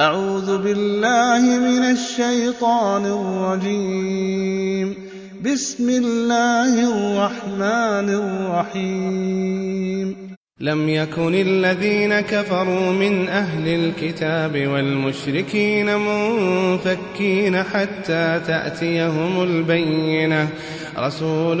أعوذ بالله من الشيطان الرجيم. بسم الله الرحمن الرحيم. لم يكن الذين كفروا من أهل الكتاب والمشركين منفكين حتى تأتيهم البينة. رسول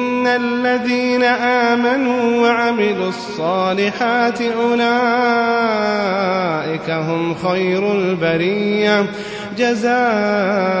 الذين آمنوا وعملوا الصالحات أولئك هم خير البرية جزاؤهم